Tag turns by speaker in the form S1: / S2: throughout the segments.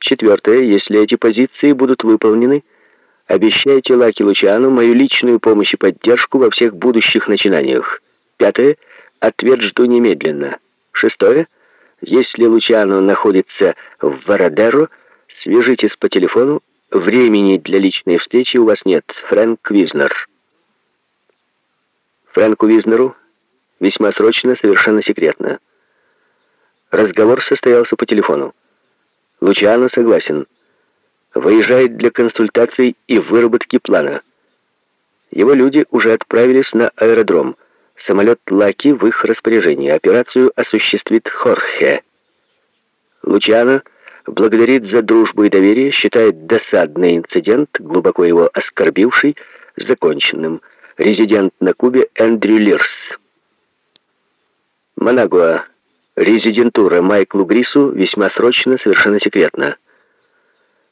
S1: Четвертое. Если эти позиции будут выполнены, обещайте Лаки Лучану мою личную помощь и поддержку во всех будущих начинаниях. Пятое. Ответ жду немедленно. Шестое. Если Лучано находится в Вородеро, свяжитесь по телефону. Времени для личной встречи у вас нет. Фрэнк Визнер. Фрэнку Визнеру весьма срочно, совершенно секретно. Разговор состоялся по телефону. Лучано согласен. Выезжает для консультаций и выработки плана. Его люди уже отправились на аэродром. Самолет Лаки в их распоряжении. Операцию осуществит Хорхе. Лучано благодарит за дружбу и доверие, считает досадный инцидент, глубоко его оскорбивший, законченным. Резидент на Кубе Эндрю Лирс. Манагуа. Резидентура Майклу Грису весьма срочно, совершенно секретно.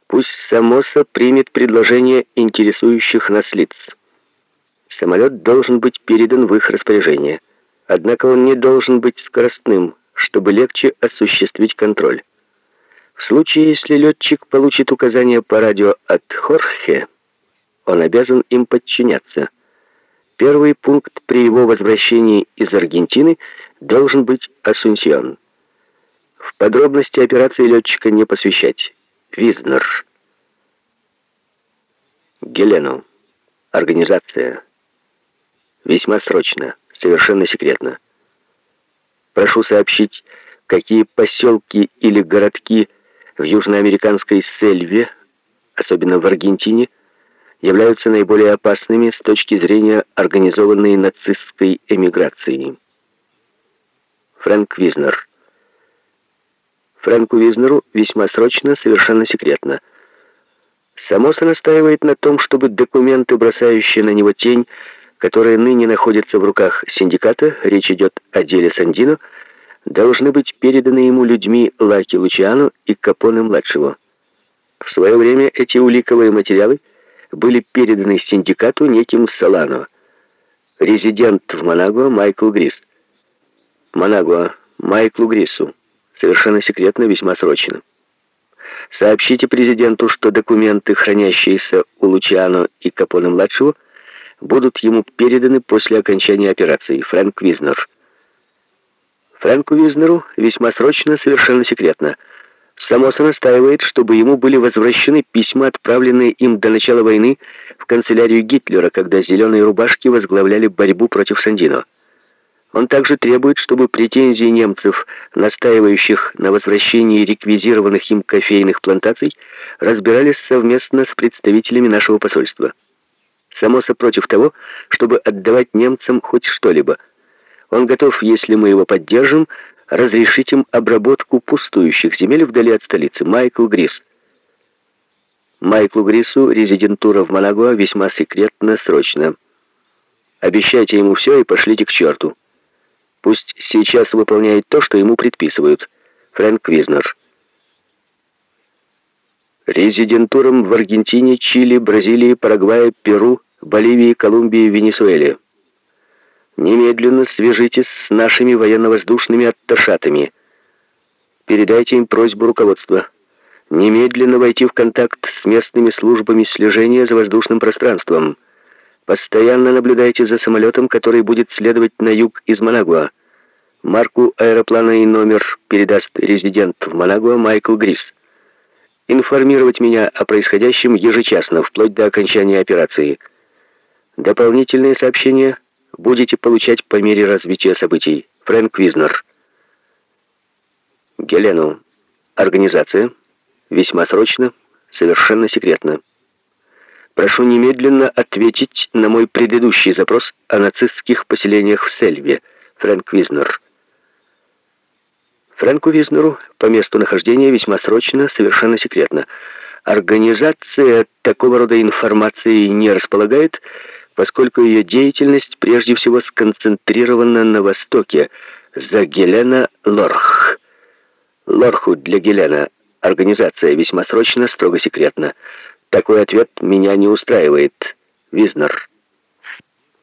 S1: Пусть Самоса примет предложение интересующих нас лиц. Самолет должен быть передан в их распоряжение. Однако он не должен быть скоростным, чтобы легче осуществить контроль. В случае, если летчик получит указания по радио от Хорхе, он обязан им подчиняться. Первый пункт при его возвращении из Аргентины должен быть Асунсьон. В подробности операции летчика не посвящать. Визнер. Гелену. Организация. Весьма срочно, совершенно секретно. Прошу сообщить, какие поселки или городки в южноамериканской Сельве, особенно в Аргентине, являются наиболее опасными с точки зрения организованной нацистской эмиграции. Фрэнк Визнер. Фрэнку Визнеру весьма срочно, совершенно секретно. Самоса настаивает на том, чтобы документы, бросающие на него тень, которые ныне находятся в руках синдиката, речь идет о деле Сандино, должны быть переданы ему людьми Лаки Лучиану и Капоне-младшего. В свое время эти уликовые материалы – были переданы синдикату неким Солано. Резидент в Манагуа Майкл Грис. Манагуа Майклу Грису. Совершенно секретно, весьма срочно. Сообщите президенту, что документы, хранящиеся у Лучиано и Капоне-младшего, будут ему переданы после окончания операции. Фрэнк Визнер. Фрэнку Визнеру весьма срочно, совершенно секретно – Самоса настаивает, чтобы ему были возвращены письма, отправленные им до начала войны в канцелярию Гитлера, когда «зеленые рубашки» возглавляли борьбу против Сандино. Он также требует, чтобы претензии немцев, настаивающих на возвращении реквизированных им кофейных плантаций, разбирались совместно с представителями нашего посольства. Самоса против того, чтобы отдавать немцам хоть что-либо. Он готов, если мы его поддержим, разрешить им обработку пустующих земель вдали от столицы. Майкл Грис. Майклу Грису резидентура в Манагуа весьма секретно, срочно. Обещайте ему все и пошлите к черту. Пусть сейчас выполняет то, что ему предписывают. Фрэнк Визнер. Резидентурам в Аргентине, Чили, Бразилии, Парагвае, Перу, Боливии, Колумбии, Венесуэле. Немедленно свяжитесь с нашими военно-воздушными атташатами. Передайте им просьбу руководства. Немедленно войти в контакт с местными службами слежения за воздушным пространством. Постоянно наблюдайте за самолетом, который будет следовать на юг из Манагуа. Марку аэроплана и номер передаст резидент в Манагуа Майкл Грис. Информировать меня о происходящем ежечасно, вплоть до окончания операции. Дополнительные сообщения будете получать по мере развития событий. Фрэнк Визнер. Гелену. Организация. Весьма срочно, совершенно секретно. Прошу немедленно ответить на мой предыдущий запрос о нацистских поселениях в Сельве. Фрэнк Визнер. Фрэнку Визнеру по месту нахождения весьма срочно, совершенно секретно. Организация такого рода информации не располагает, поскольку ее деятельность прежде всего сконцентрирована на Востоке, за Гелена Лорх. Лорху для Гелена. Организация весьма срочно, строго секретно. Такой ответ меня не устраивает. Визнер.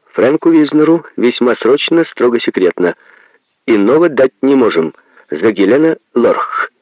S1: Фрэнку Визнеру весьма срочно, строго секретно. Иного дать не можем. За Гелена Лорх.